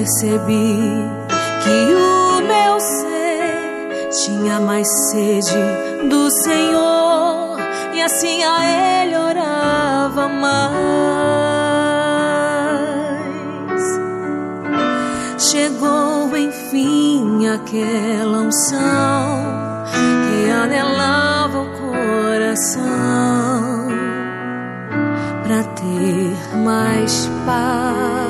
percebi que o meu ser tinha mais sede do Senhor e assim a Ele orava mais. aquela unção que anelava o coração para ter mais paz,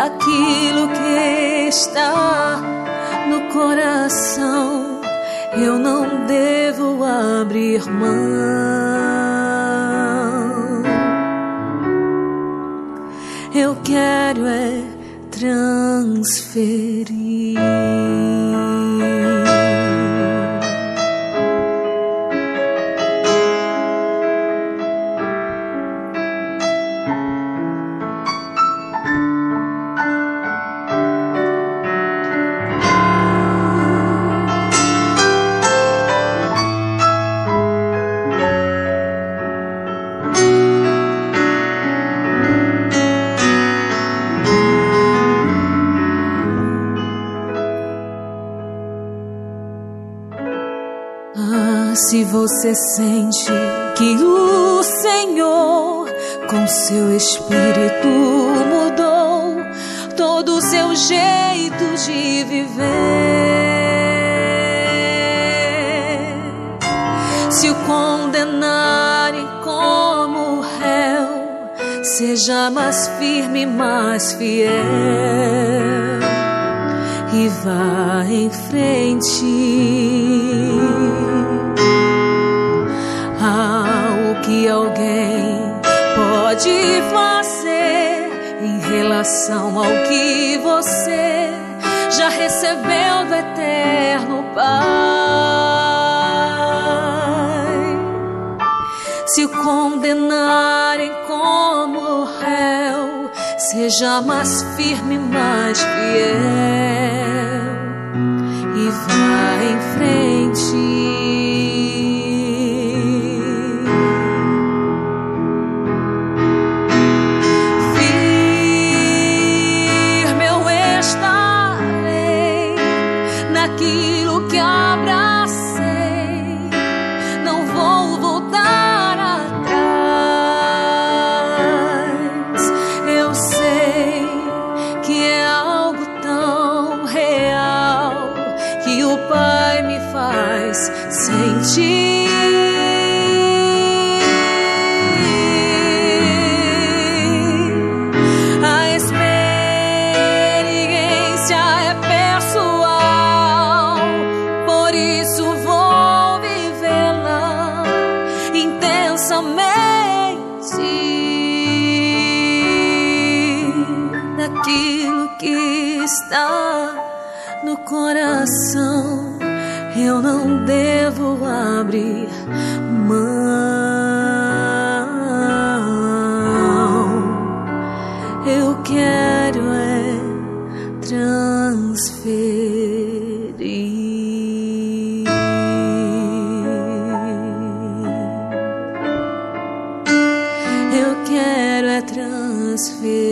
daquilo que está no coração. Eu não devo abrir mão. Eu quero é transferir. Você sente que o Senhor, com seu espírito, mudou todo o seu jeito de viver. Se o condenarem como réu, seja mais firme, mais fiel e vá em frente alguém pode fazer em relação ao que você já recebeu do eterno Pai. Se o condenarem como réu, seja mais firme, mais fiel sem. A experiência é pessoal, por isso vou vivê-la intensamente. Naquilo que está no coração. Eu não devo abrir mão. Eu quero é transferir. Eu quero é transferir.